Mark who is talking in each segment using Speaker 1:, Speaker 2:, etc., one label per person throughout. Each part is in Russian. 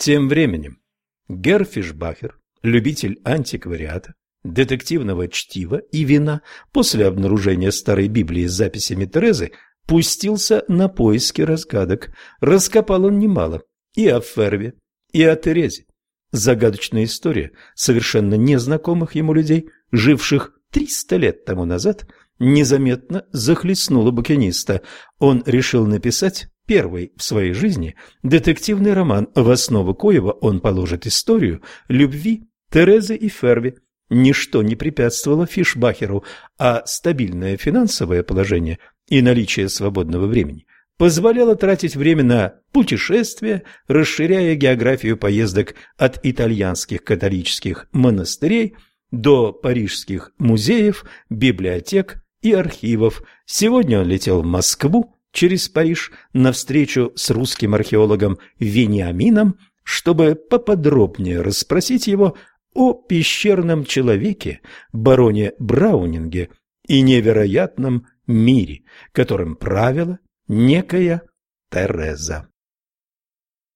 Speaker 1: Тем временем Герфишбахер, любитель антиквариата, детективного чтива и вина, после обнаружения старой Библии с записями Терезы, пустился на поиски разгадок. Раскопал он немало и о Ферве, и о Терезе. Загадочная история совершенно незнакомых ему людей, живших 300 лет тому назад, незаметно захлестнула букиниста. Он решил написать первый в своей жизни детективный роман, в основу коего он положит историю любви Терезы и Ферви. Ничто не препятствовало Фишбахеру, а стабильное финансовое положение и наличие свободного времени позволяло тратить время на путешествия, расширяя географию поездок от итальянских католических монастырей до парижских музеев, библиотек и архивов. Сегодня он летел в Москву через Париж на встречу с русским археологом Вениамином, чтобы поподробнее расспросить его о пещерном человеке, бароне Браунинге и невероятном мире, которым правила некая Тереза.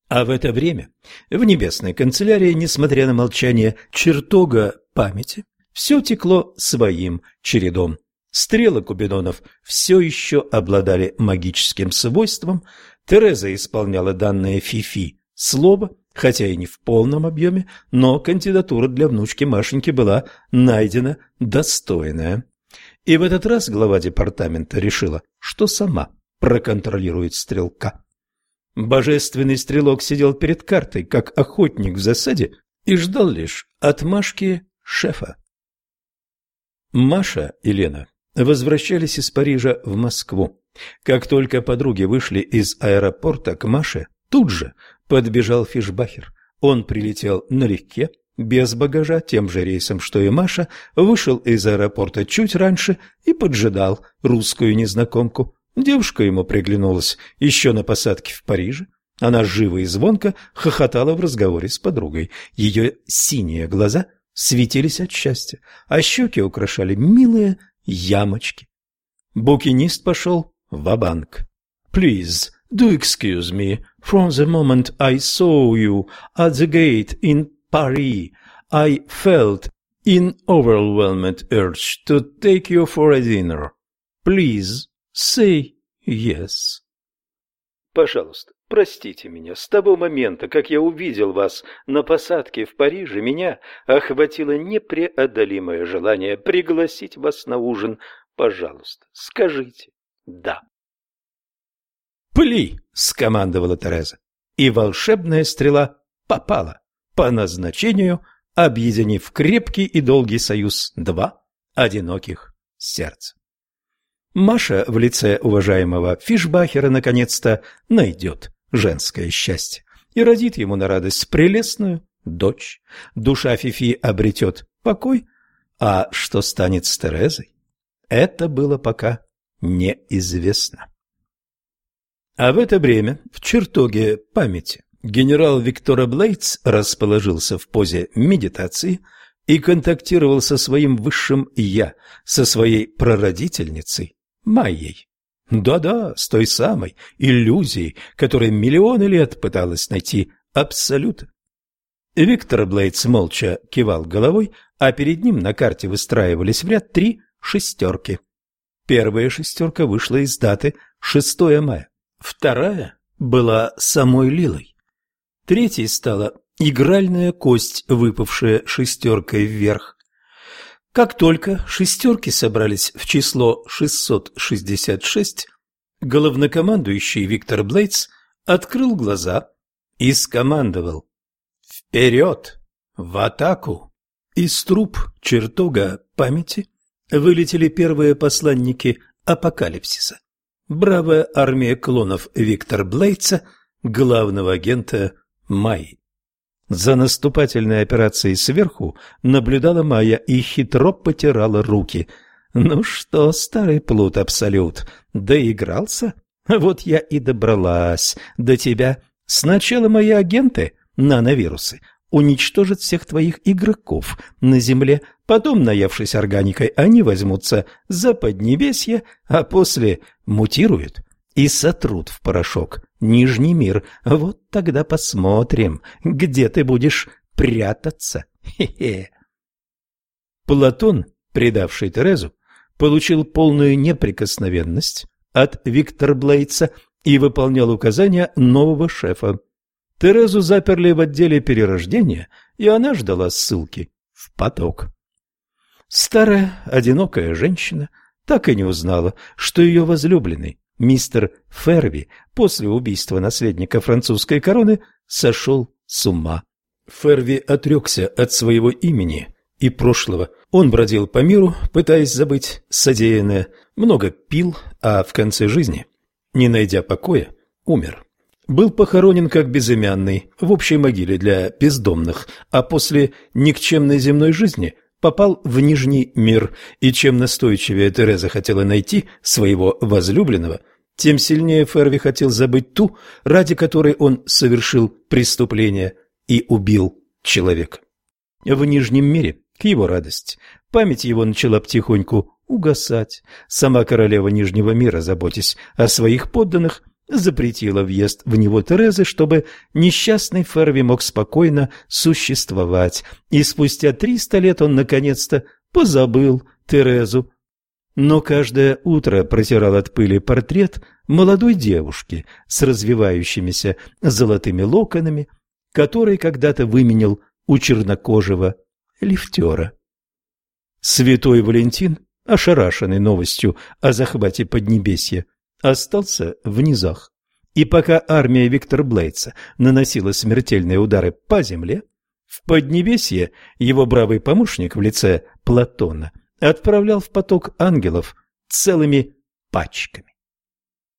Speaker 1: А в это время в небесной канцелярии, несмотря на молчание чертога памяти, все текло своим чередом. Стрелы Купидонов все еще обладали магическим свойством. Тереза исполняла данное Фифи слово, хотя и не в полном объеме, но кандидатура для внучки Машеньки была найдена достойная. И в этот раз глава департамента решила, что сама проконтролирует стрелка. Божественный стрелок сидел перед картой, как охотник в засаде, и ждал лишь отмашки шефа. Маша и Лена возвращались из Парижа в Москву. Как только подруги вышли из аэропорта к Маше, тут же подбежал Фишбахер. Он прилетел налегке, без багажа, тем же рейсом, что и Маша, вышел из аэропорта чуть раньше и поджидал русскую незнакомку. Девушка ему приглянулась еще на посадке в Париже. Она живо и звонко хохотала в разговоре с подругой. Ее синие глаза светились от счастья, а щеки украшали милые ямочки. Букинист пошел в банк Please, do excuse me. From the moment I saw you at the gate in Paris, I felt an overwhelming urge to take you for a dinner. Please say yes. Пожалуйста, простите меня. С того момента, как я увидел вас на посадке в Париже, меня охватило непреодолимое желание пригласить вас на ужин. Пожалуйста, скажите «да». «Пли!» — скомандовала Тереза. И волшебная стрела попала по назначению, объединив крепкий и долгий союз два одиноких сердца. Маша в лице уважаемого Фишбахера наконец-то найдет женское счастье и родит ему на радость прелестную дочь. Душа Фифи обретет покой, а что станет с Терезой, это было пока неизвестно. А в это время в чертоге памяти генерал Виктора Блейтс расположился в позе медитации и контактировал со своим высшим «я», со своей прародительницей Майей. Да-да, с той самой иллюзией, которая миллионы лет пыталась найти абсолют. Виктор Блейтс молча кивал головой, а перед ним на карте выстраивались в ряд три шестерки. Первая шестерка вышла из даты 6 мая, вторая была самой Лилой. Третьей стала игральная кость, выпавшая шестеркой вверх. Как только шестерки собрались в число 666, главнокомандующий Виктор Блейтс открыл глаза и скомандовал «Вперед! В атаку!» Из труб чертога памяти вылетели первые посланники апокалипсиса. Бравая армия клонов Виктор Блейтса, главного агента Майи. За наступательной операцией сверху наблюдала Майя и хитро потирала руки. «Ну что, старый плут Абсолют, доигрался? Вот я и добралась до тебя. Сначала мои агенты, нановирусы, уничтожат всех твоих игроков на земле, потом, наявшись органикой, они возьмутся за Поднебесье, а после мутируют и сотрут в порошок Нижний мир. Вот тогда посмотрим, где ты будешь прятаться. Хе-хе. Платон, предавший Терезу, получил полную неприкосновенность от Виктора Блейдса и выполнял указания нового шефа. Терезу заперли в отделе перерождения, и она ждала ссылки в поток. Старая, одинокая женщина так и не узнала, что ее возлюбленный, мистер Ферви, после убийства наследника французской короны, сошел с ума. Ферви отрекся от своего имени и прошлого. Он бродил по миру, пытаясь забыть содеянное, много пил, а в конце жизни, не найдя покоя, умер. Был похоронен как безымянный в общей могиле для бездомных, а после никчемной земной жизни попал в Нижний мир, и чем настойчивее Тереза хотела найти своего возлюбленного, тем сильнее Ферви хотел забыть ту, ради которой он совершил преступление и убил человека. В Нижнем мире, к его радости, память его начала потихоньку угасать. Сама королева Нижнего мира, заботясь о своих подданных, запретила въезд в него Терезы, чтобы несчастный Ферви мог спокойно существовать, и спустя триста лет он наконец-то позабыл Терезу. Но каждое утро протирал от пыли портрет молодой девушки с развивающимися золотыми локонами, который когда-то выменил у чернокожего лифтера. Святой Валентин, ошарашенный новостью о захвате Поднебесья, остался в низах. И пока армия Виктора Блейца наносила смертельные удары по земле, в Поднебесье его бравый помощник в лице Платона отправлял в поток ангелов целыми пачками.